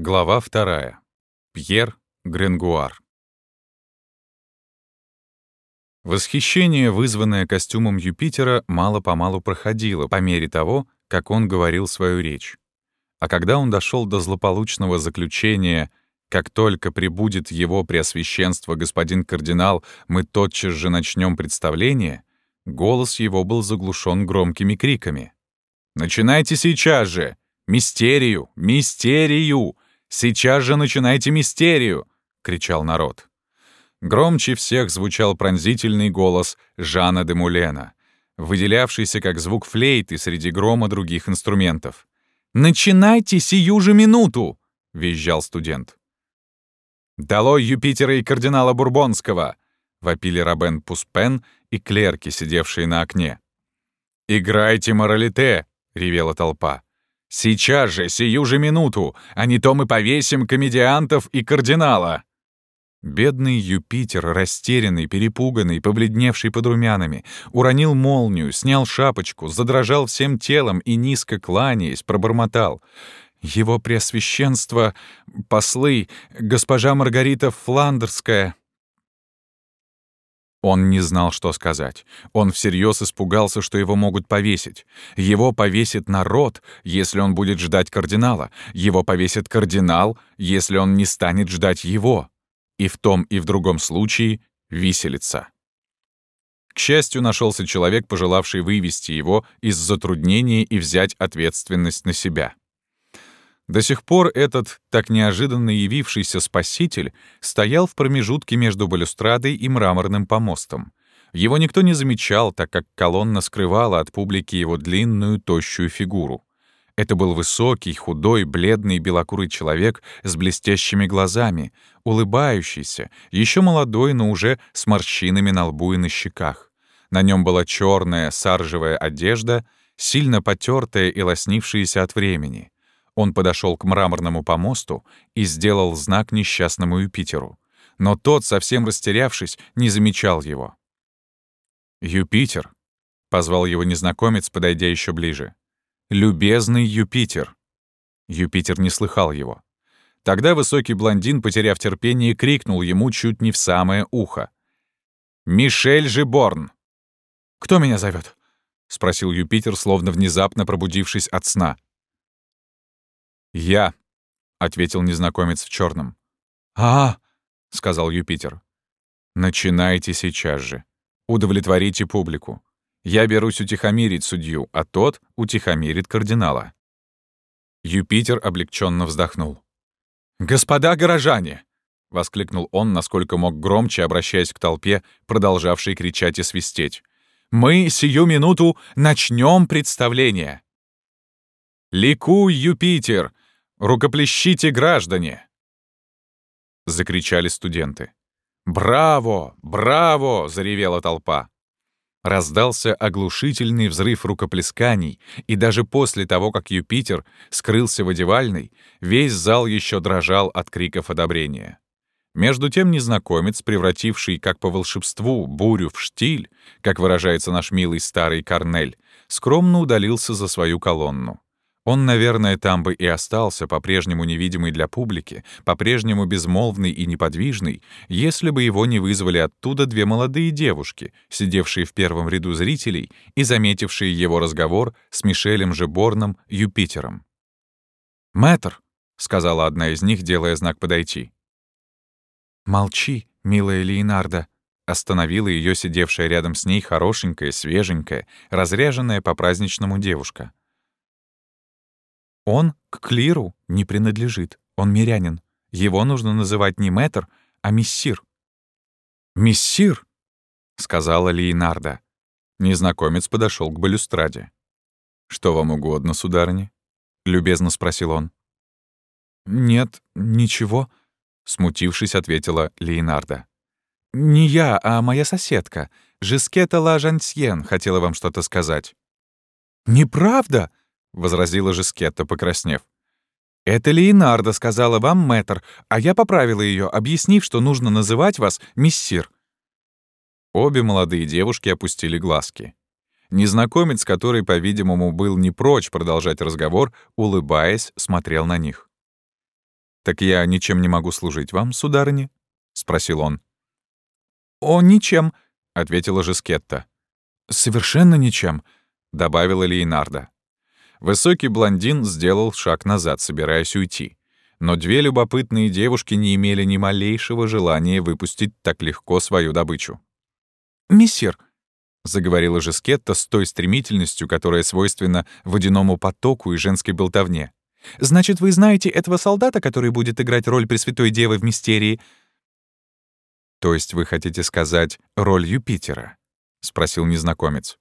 Глава вторая. Пьер Гренгуар. Восхищение, вызванное костюмом Юпитера, мало-помалу проходило по мере того, как он говорил свою речь. А когда он дошел до злополучного заключения «Как только прибудет его преосвященство господин кардинал, мы тотчас же начнем представление», голос его был заглушен громкими криками. «Начинайте сейчас же! Мистерию! Мистерию! Сейчас же начинайте мистерию!» — кричал народ. Громче всех звучал пронзительный голос Жана де Мулена, выделявшийся как звук флейты среди грома других инструментов. «Начинайте сию же минуту!» — визжал студент. «Долой Юпитера и кардинала Бурбонского!» — вопили Робен Пуспен и клерки, сидевшие на окне. «Играйте моралите!» — ревела толпа. «Сейчас же, сию же минуту, а не то мы повесим комедиантов и кардинала!» Бедный Юпитер, растерянный, перепуганный, побледневший под румянами, уронил молнию, снял шапочку, задрожал всем телом и, низко кланяясь, пробормотал. «Его Преосвященство, послы, госпожа Маргарита Фландерская». Он не знал, что сказать. Он всерьез испугался, что его могут повесить. Его повесит народ, если он будет ждать кардинала. Его повесит кардинал, если он не станет ждать его и в том и в другом случае виселица. К счастью, нашелся человек, пожелавший вывести его из затруднения и взять ответственность на себя. До сих пор этот, так неожиданно явившийся спаситель, стоял в промежутке между балюстрадой и мраморным помостом. Его никто не замечал, так как колонна скрывала от публики его длинную, тощую фигуру. Это был высокий, худой, бледный, белокурый человек с блестящими глазами, улыбающийся, еще молодой, но уже с морщинами на лбу и на щеках. На нем была черная саржевая одежда, сильно потертая и лоснившаяся от времени. Он подошел к мраморному помосту и сделал знак несчастному Юпитеру. Но тот, совсем растерявшись, не замечал его. «Юпитер», — позвал его незнакомец, подойдя еще ближе. «Любезный Юпитер». Юпитер не слыхал его. Тогда высокий блондин, потеряв терпение, крикнул ему чуть не в самое ухо. «Мишель Жиборн!» «Кто меня зовет? спросил Юпитер, словно внезапно пробудившись от сна. «Я», — ответил незнакомец в черном. «А, — сказал Юпитер. «Начинайте сейчас же. Удовлетворите публику. Я берусь утихомирить судью, а тот утихомирит кардинала». Юпитер облегченно вздохнул. «Господа горожане!» — воскликнул он, насколько мог громче, обращаясь к толпе, продолжавшей кричать и свистеть. «Мы сию минуту начнем представление!» «Ликуй, Юпитер! Рукоплещите, граждане!» Закричали студенты. «Браво! Браво!» — заревела толпа. Раздался оглушительный взрыв рукоплесканий, и даже после того, как Юпитер скрылся в одевальной, весь зал еще дрожал от криков одобрения. Между тем незнакомец, превративший, как по волшебству, бурю в штиль, как выражается наш милый старый Корнель, скромно удалился за свою колонну. Он, наверное, там бы и остался, по-прежнему невидимый для публики, по-прежнему безмолвный и неподвижный, если бы его не вызвали оттуда две молодые девушки, сидевшие в первом ряду зрителей и заметившие его разговор с Мишелем Жеборном Юпитером. «Мэтр», — сказала одна из них, делая знак подойти. «Молчи, милая Леонардо», — остановила ее сидевшая рядом с ней хорошенькая, свеженькая, разряженная по-праздничному девушка. Он к клиру не принадлежит, он мирянин. Его нужно называть не мэтр, а мессир. «Мессир!» — сказала Леонарда. Незнакомец подошел к балюстраде. «Что вам угодно, сударыня?» — любезно спросил он. «Нет, ничего», — смутившись, ответила Леонарда. «Не я, а моя соседка, Жискета Ла Жансьен, хотела вам что-то сказать». «Неправда!» — возразила Жескетта, покраснев. «Это Леонардо сказала вам, мэтр, а я поправила ее, объяснив, что нужно называть вас миссир». Обе молодые девушки опустили глазки. Незнакомец, который, по-видимому, был не прочь продолжать разговор, улыбаясь, смотрел на них. «Так я ничем не могу служить вам, сударыня?» — спросил он. «О, ничем», — ответила Жескетта. «Совершенно ничем», — добавила Леонардо. Высокий блондин сделал шаг назад, собираясь уйти. Но две любопытные девушки не имели ни малейшего желания выпустить так легко свою добычу. «Мессир», — заговорила Жескетта с той стремительностью, которая свойственна водяному потоку и женской болтовне. «Значит, вы знаете этого солдата, который будет играть роль Пресвятой Девы в мистерии?» «То есть вы хотите сказать роль Юпитера?» — спросил незнакомец.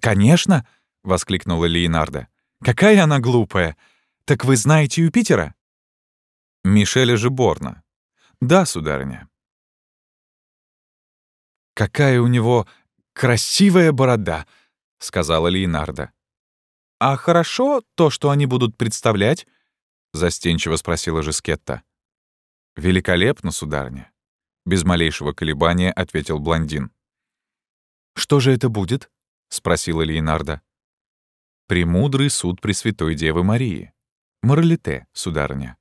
«Конечно!» — воскликнула Леонардо. «Какая она глупая! Так вы знаете Юпитера?» «Мишеля Жиборна». «Да, сударыня». «Какая у него красивая борода!» — сказала Леонардо. «А хорошо то, что они будут представлять?» — застенчиво спросила Жескетта. «Великолепно, сударыня», — без малейшего колебания ответил блондин. «Что же это будет?» — спросила Леонардо. «Премудрый суд Пресвятой Девы Марии. Моралите, сударыня».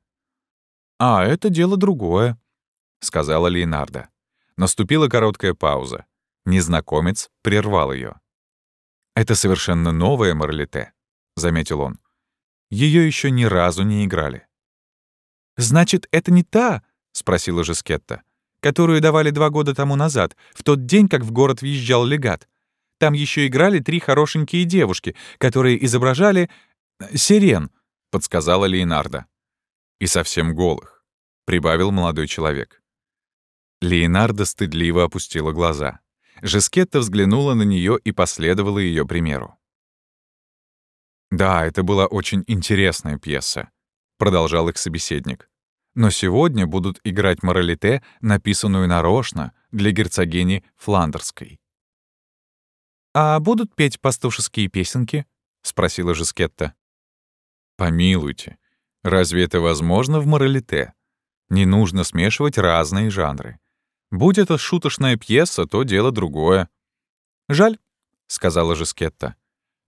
«А, это дело другое», — сказала Леонардо. Наступила короткая пауза. Незнакомец прервал ее. «Это совершенно новая Моралите», — заметил он. Ее еще ни разу не играли. «Значит, это не та?» — спросила Жескетта которую давали два года тому назад, в тот день, как в город въезжал легат. Там еще играли три хорошенькие девушки, которые изображали... Э, «Сирен», — подсказала Леонардо. «И совсем голых», — прибавил молодой человек. Леонардо стыдливо опустила глаза. Жескетта взглянула на нее и последовала ее примеру. «Да, это была очень интересная пьеса», — продолжал их собеседник. Но сегодня будут играть моралите, написанную нарочно для герцогини Фландерской. «А будут петь пастушеские песенки?» — спросила Жескетта. «Помилуйте, разве это возможно в моралите? Не нужно смешивать разные жанры. Будь это шуточная пьеса, то дело другое». «Жаль», — сказала Жескетта.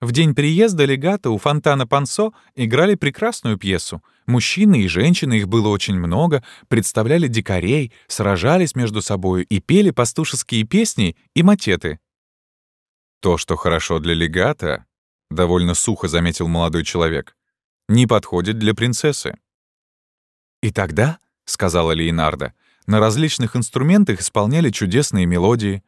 В день приезда легата у фонтана Пансо играли прекрасную пьесу. Мужчины и женщины, их было очень много, представляли дикарей, сражались между собою и пели пастушеские песни и матеты. «То, что хорошо для легата», — довольно сухо заметил молодой человек, — «не подходит для принцессы». «И тогда», — сказала Леонардо, — «на различных инструментах исполняли чудесные мелодии».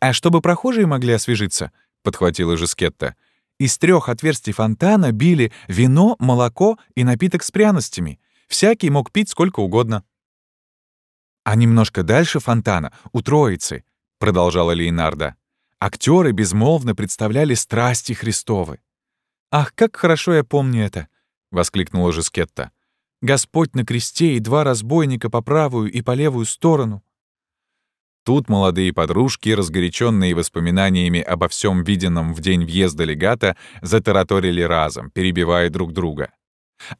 «А чтобы прохожие могли освежиться», — подхватила Жескетта, — из трех отверстий фонтана били вино, молоко и напиток с пряностями. Всякий мог пить сколько угодно. «А немножко дальше фонтана, у Троицы», — продолжала Леонардо, актеры безмолвно представляли страсти Христовы. «Ах, как хорошо я помню это!» — воскликнула Жескетта. «Господь на кресте и два разбойника по правую и по левую сторону. Тут молодые подружки, разгоряченные воспоминаниями обо всем виденном в день въезда легата, затараторили разом, перебивая друг друга.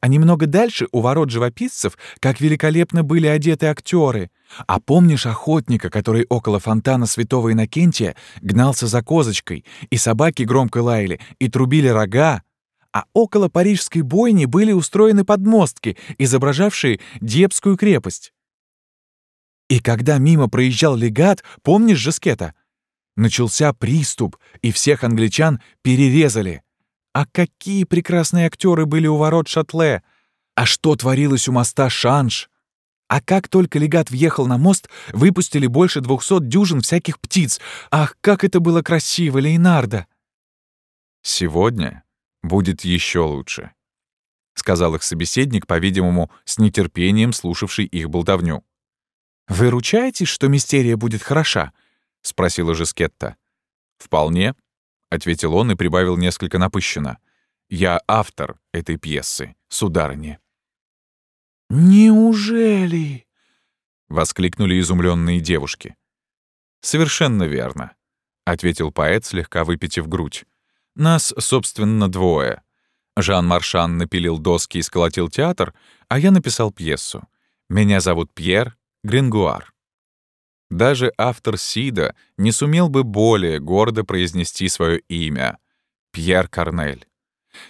А немного дальше, у ворот живописцев, как великолепно были одеты актеры. А помнишь охотника, который около фонтана святого Иннокентия гнался за козочкой, и собаки громко лаяли, и трубили рога? А около парижской бойни были устроены подмостки, изображавшие Дьепскую крепость. И когда мимо проезжал легат, помнишь же скета? Начался приступ, и всех англичан перерезали. А какие прекрасные актеры были у ворот Шатле! А что творилось у моста Шанш? А как только легат въехал на мост, выпустили больше двухсот дюжин всяких птиц. Ах, как это было красиво, Лейнарда! «Сегодня будет еще лучше», — сказал их собеседник, по-видимому, с нетерпением слушавший их болтовню. «Вы ручаетесь, что мистерия будет хороша?» — спросила Жескетта. «Вполне», — ответил он и прибавил несколько напыщенно. «Я автор этой пьесы, сударыня». «Неужели?» — воскликнули изумленные девушки. «Совершенно верно», — ответил поэт, слегка выпитив грудь. «Нас, собственно, двое. Жан Маршан напилил доски и сколотил театр, а я написал пьесу. Меня зовут Пьер, Грингуар. Даже автор Сида не сумел бы более гордо произнести свое имя — Пьер Корнель.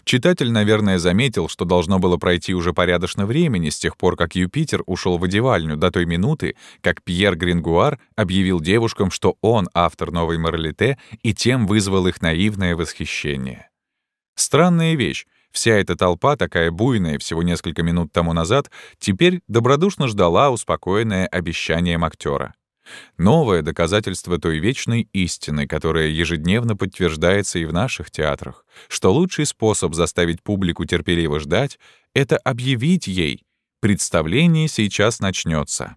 Читатель, наверное, заметил, что должно было пройти уже порядочно времени с тех пор, как Юпитер ушел в одевальню до той минуты, как Пьер Грингуар объявил девушкам, что он автор новой моралите, и тем вызвал их наивное восхищение. Странная вещь. Вся эта толпа, такая буйная всего несколько минут тому назад, теперь добродушно ждала, успокоенная обещанием актера. Новое доказательство той вечной истины, которая ежедневно подтверждается и в наших театрах, что лучший способ заставить публику терпеливо ждать — это объявить ей «представление сейчас начнется».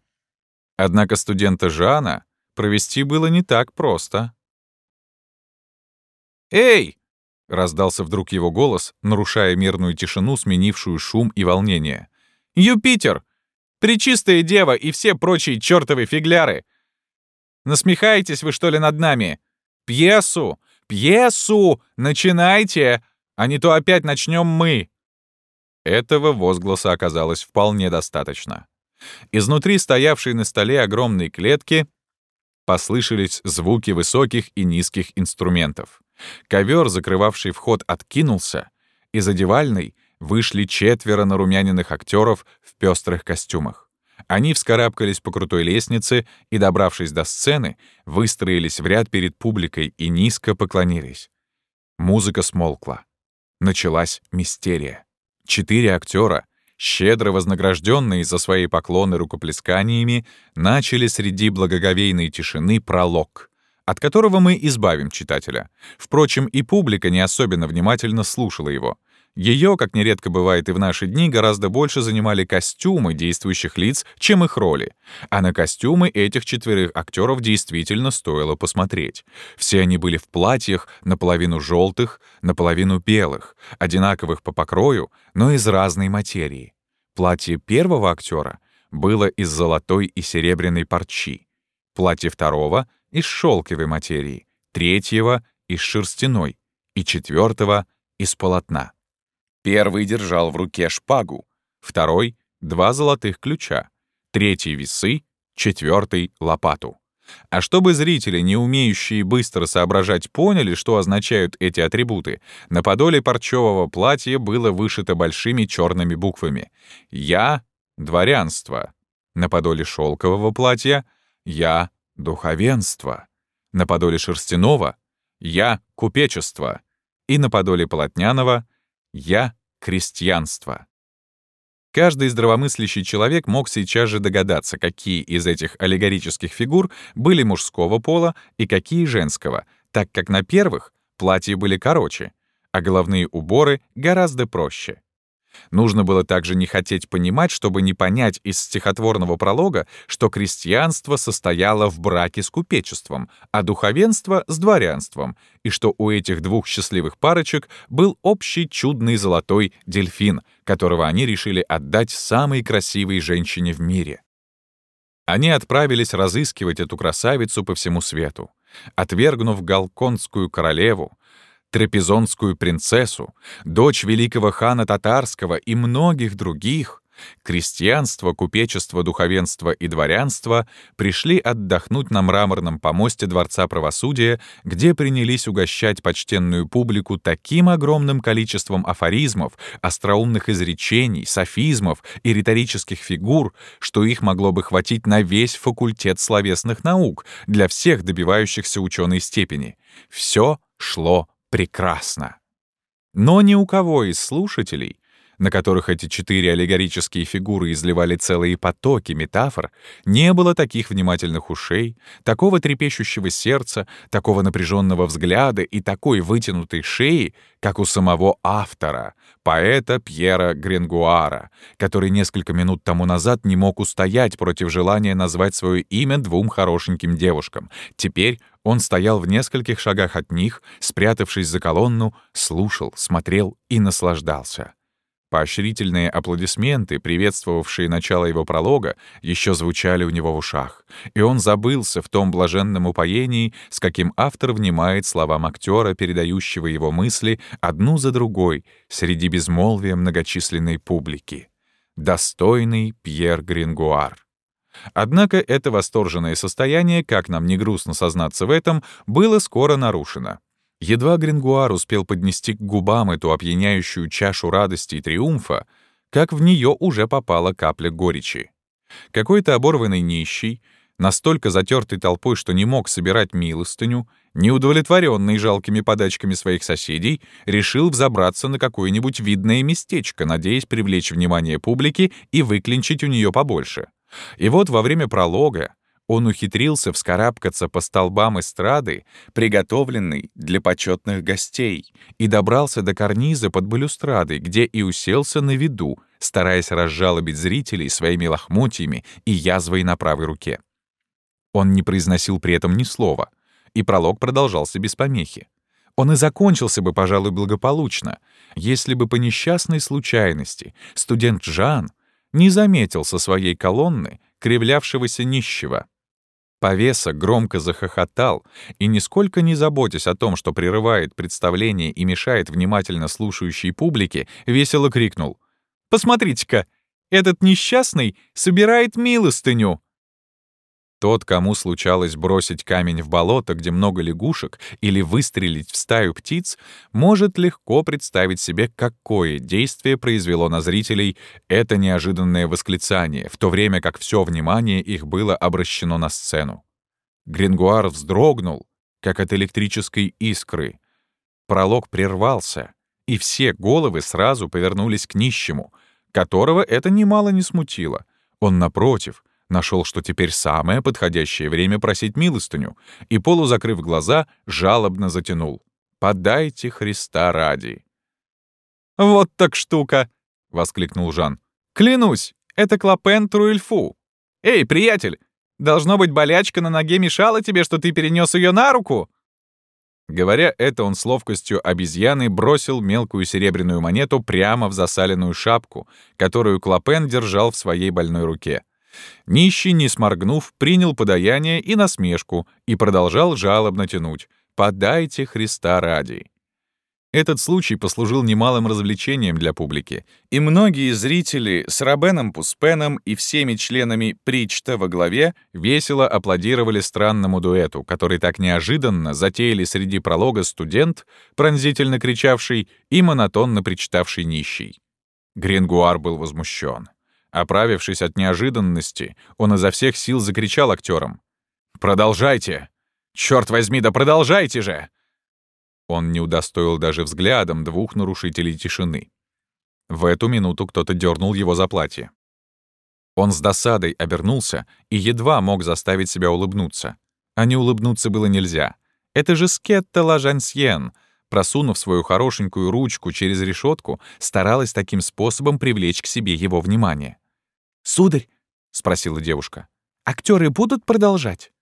Однако студента Жана провести было не так просто. «Эй!» — раздался вдруг его голос, нарушая мирную тишину, сменившую шум и волнение. «Юпитер! Пречистая дева и все прочие чертовы фигляры! Насмехаетесь вы, что ли, над нами? Пьесу! Пьесу! Начинайте! А не то опять начнем мы!» Этого возгласа оказалось вполне достаточно. Изнутри стоявшей на столе огромной клетки послышались звуки высоких и низких инструментов. Ковер, закрывавший вход, откинулся, и за девальной вышли четверо нарумяненных актеров в пестрых костюмах. Они вскарабкались по крутой лестнице и, добравшись до сцены, выстроились в ряд перед публикой и низко поклонились. Музыка смолкла. Началась мистерия. Четыре актера, щедро вознагражденные за свои поклоны рукоплесканиями, начали среди благоговейной тишины пролог, от которого мы избавим читателя. Впрочем, и публика не особенно внимательно слушала его. Ее, как нередко бывает и в наши дни, гораздо больше занимали костюмы действующих лиц, чем их роли. А на костюмы этих четверых актеров действительно стоило посмотреть. Все они были в платьях наполовину желтых, наполовину белых, одинаковых по покрою, но из разной материи. Платье первого актера было из золотой и серебряной парчи, платье второго — из шелковой материи, третьего — из шерстяной и четвертого — из полотна. Первый держал в руке шпагу, второй — два золотых ключа, третий — весы, четвертый — лопату. А чтобы зрители, не умеющие быстро соображать, поняли, что означают эти атрибуты, на подоле парчевого платья было вышито большими черными буквами «Я — дворянство». На подоле шелкового платья «Я — духовенство». На подоле шерстяного «Я — купечество». И на подоле полотняного «Я — крестьянство». Каждый здравомыслящий человек мог сейчас же догадаться, какие из этих аллегорических фигур были мужского пола и какие женского, так как на первых платья были короче, а головные уборы гораздо проще. Нужно было также не хотеть понимать, чтобы не понять из стихотворного пролога, что крестьянство состояло в браке с купечеством, а духовенство — с дворянством, и что у этих двух счастливых парочек был общий чудный золотой дельфин, которого они решили отдать самой красивой женщине в мире. Они отправились разыскивать эту красавицу по всему свету. Отвергнув галконскую королеву, трапезонскую принцессу, дочь великого хана татарского и многих других, крестьянство, купечество, духовенство и дворянство пришли отдохнуть на мраморном помосте Дворца правосудия, где принялись угощать почтенную публику таким огромным количеством афоризмов, остроумных изречений, софизмов и риторических фигур, что их могло бы хватить на весь факультет словесных наук для всех добивающихся ученой степени. Все шло прекрасно. Но ни у кого из слушателей, на которых эти четыре аллегорические фигуры изливали целые потоки метафор, не было таких внимательных ушей, такого трепещущего сердца, такого напряженного взгляда и такой вытянутой шеи, как у самого автора, поэта Пьера Гренгуара, который несколько минут тому назад не мог устоять против желания назвать свое имя двум хорошеньким девушкам. Теперь он стоял в нескольких шагах от них, спрятавшись за колонну, слушал, смотрел и наслаждался. Поощрительные аплодисменты, приветствовавшие начало его пролога, еще звучали у него в ушах, и он забылся в том блаженном упоении, с каким автор внимает словам актера, передающего его мысли одну за другой среди безмолвия многочисленной публики. Достойный Пьер Грингуар. Однако это восторженное состояние, как нам не грустно сознаться в этом, было скоро нарушено. Едва Грингуар успел поднести к губам эту опьяняющую чашу радости и триумфа, как в нее уже попала капля горечи. Какой-то оборванный нищий, настолько затертый толпой, что не мог собирать милостыню, неудовлетворенный жалкими подачками своих соседей, решил взобраться на какое-нибудь видное местечко, надеясь привлечь внимание публики и выклинчить у нее побольше. И вот во время пролога он ухитрился вскарабкаться по столбам эстрады, приготовленной для почетных гостей, и добрался до карниза под балюстрадой, где и уселся на виду, стараясь разжалобить зрителей своими лохмотьями и язвой на правой руке. Он не произносил при этом ни слова, и пролог продолжался без помехи. Он и закончился бы, пожалуй, благополучно, если бы по несчастной случайности студент Жан не заметил со своей колонны кривлявшегося нищего. Повеса громко захохотал и, нисколько не заботясь о том, что прерывает представление и мешает внимательно слушающей публике, весело крикнул. «Посмотрите-ка, этот несчастный собирает милостыню!» Тот, кому случалось бросить камень в болото, где много лягушек, или выстрелить в стаю птиц, может легко представить себе, какое действие произвело на зрителей это неожиданное восклицание, в то время как все внимание их было обращено на сцену. Грингуар вздрогнул, как от электрической искры. Пролог прервался, и все головы сразу повернулись к нищему, которого это немало не смутило. Он, напротив, — Нашел, что теперь самое подходящее время просить милостыню, и, полузакрыв глаза, жалобно затянул. «Подайте Христа ради!» «Вот так штука!» — воскликнул Жан. «Клянусь, это Клопен Труэльфу! Эй, приятель, должно быть, болячка на ноге мешала тебе, что ты перенес ее на руку!» Говоря это, он с ловкостью обезьяны бросил мелкую серебряную монету прямо в засаленную шапку, которую Клопен держал в своей больной руке. Нищий, не сморгнув, принял подаяние и насмешку и продолжал жалобно тянуть «Подайте Христа ради». Этот случай послужил немалым развлечением для публики, и многие зрители с Робеном Пуспеном и всеми членами Причта во главе весело аплодировали странному дуэту, который так неожиданно затеяли среди пролога студент, пронзительно кричавший и монотонно причитавший нищий. Грингуар был возмущен. Оправившись от неожиданности, он изо всех сил закричал актерам. «Продолжайте! Черт возьми, да продолжайте же!» Он не удостоил даже взглядом двух нарушителей тишины. В эту минуту кто-то дернул его за платье. Он с досадой обернулся и едва мог заставить себя улыбнуться. А не улыбнуться было нельзя. Это же Скетта Лажансьен, просунув свою хорошенькую ручку через решетку, старалась таким способом привлечь к себе его внимание. «Сударь», — спросила девушка, — «актеры будут продолжать?»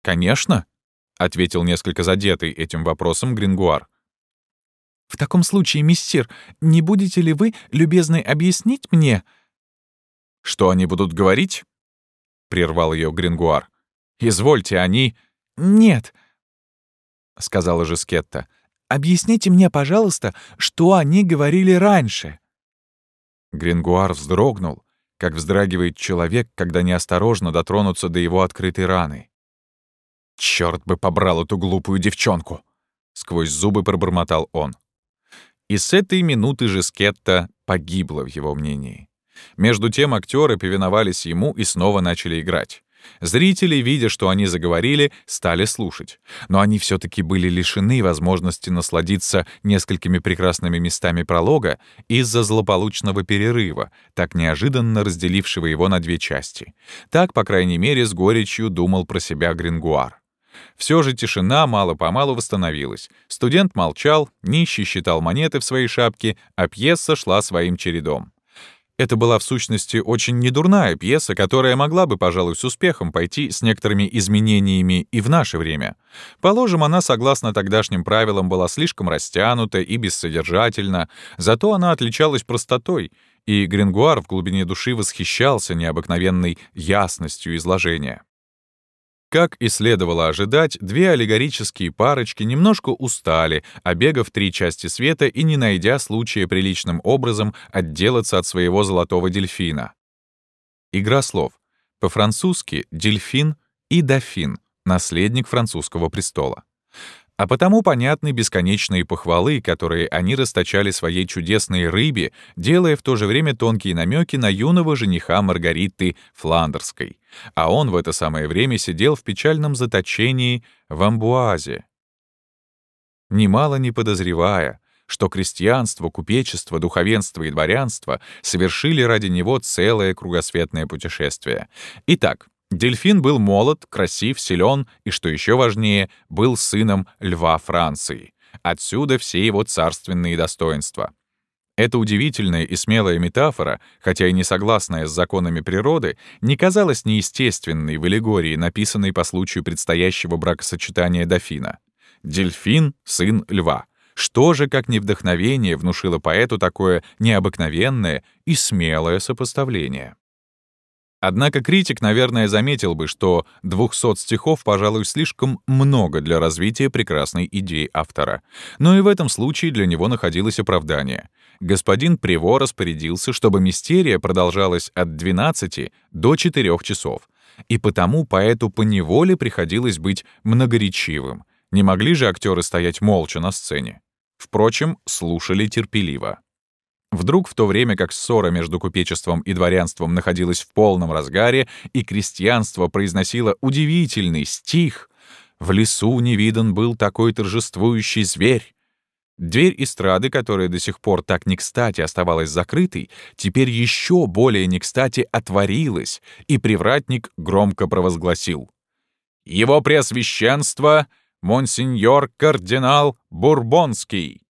«Конечно», — ответил несколько задетый этим вопросом Грингуар. «В таком случае, миссир, не будете ли вы любезны объяснить мне...» «Что они будут говорить?» — прервал ее Грингуар. «Извольте, они...» «Нет», — сказала же Скетта. «Объясните мне, пожалуйста, что они говорили раньше». Грингуар вздрогнул, как вздрагивает человек, когда неосторожно дотронуться до его открытой раны. «Чёрт бы побрал эту глупую девчонку!» — сквозь зубы пробормотал он. И с этой минуты же Скетта погибла в его мнении. Между тем актеры повиновались ему и снова начали играть. Зрители, видя, что они заговорили, стали слушать. Но они все-таки были лишены возможности насладиться несколькими прекрасными местами пролога из-за злополучного перерыва, так неожиданно разделившего его на две части. Так, по крайней мере, с горечью думал про себя Грингуар. Все же тишина мало-помалу восстановилась. Студент молчал, нищий считал монеты в своей шапке, а пьеса шла своим чередом. Это была в сущности очень недурная пьеса, которая могла бы, пожалуй, с успехом пойти с некоторыми изменениями и в наше время. Положим, она, согласно тогдашним правилам, была слишком растянута и бессодержательна, зато она отличалась простотой, и Грингуар в глубине души восхищался необыкновенной ясностью изложения. Как и следовало ожидать, две аллегорические парочки немножко устали, обегав три части света и не найдя случая приличным образом отделаться от своего золотого дельфина. Игра слов. По-французски «дельфин» и «дофин» — наследник французского престола. А потому понятны бесконечные похвалы, которые они расточали своей чудесной рыбе, делая в то же время тонкие намеки на юного жениха Маргариты Фландерской. А он в это самое время сидел в печальном заточении в Амбуазе. Немало не подозревая, что крестьянство, купечество, духовенство и дворянство совершили ради него целое кругосветное путешествие. Итак, Дельфин был молод, красив, силен и, что еще важнее, был сыном льва Франции. Отсюда все его царственные достоинства. Эта удивительная и смелая метафора, хотя и не согласная с законами природы, не казалась неестественной в аллегории, написанной по случаю предстоящего бракосочетания дофина. Дельфин — сын льва. Что же, как не вдохновение, внушило поэту такое необыкновенное и смелое сопоставление? Однако критик, наверное, заметил бы, что 200 стихов, пожалуй, слишком много для развития прекрасной идеи автора. Но и в этом случае для него находилось оправдание. Господин Приво распорядился, чтобы мистерия продолжалась от 12 до 4 часов, и потому поэту поневоле приходилось быть многоречивым. Не могли же актеры стоять молча на сцене. Впрочем, слушали терпеливо. Вдруг в то время как ссора между купечеством и дворянством находилась в полном разгаре, и крестьянство произносило удивительный стих «В лесу не видан был такой торжествующий зверь». Дверь эстрады, которая до сих пор так не кстати оставалась закрытой, теперь еще более не кстати отворилась, и привратник громко провозгласил «Его Преосвященство — монсеньор кардинал Бурбонский».